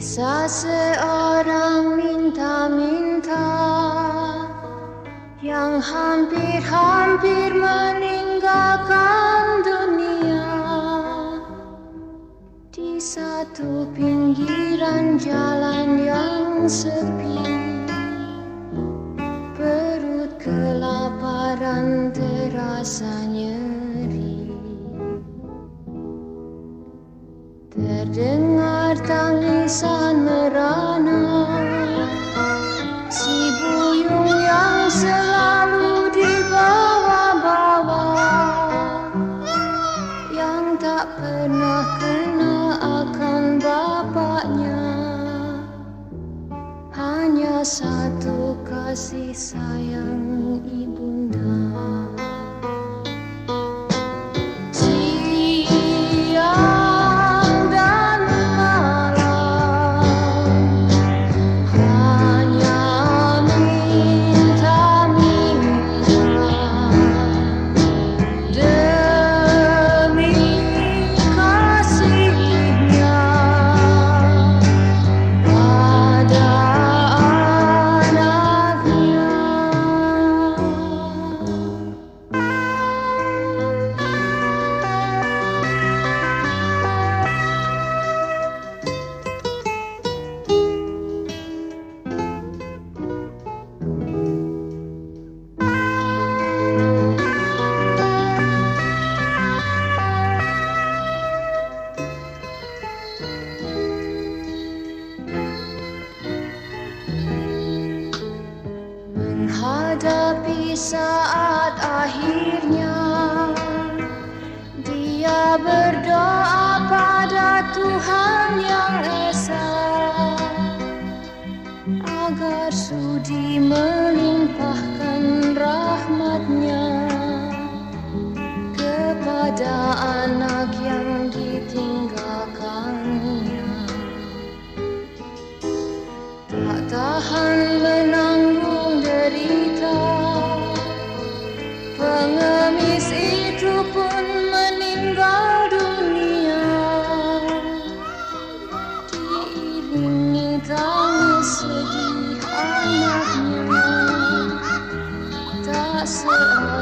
Kisah seorang minta-minta yang hampir-hampir meninggalkan dunia di satu pinggiran jalan yang sepi. Kelaparan terasa nyeri. Terdengar tangisan merana. Si buyung yang selalu dibawa-bawa Yang tak pernah kena akan bapaknya. Hanya satu kasih sayang Saat akhirnya Dia berdoa pada Tuhan yang Esa Agar sudi melimpahkan myself.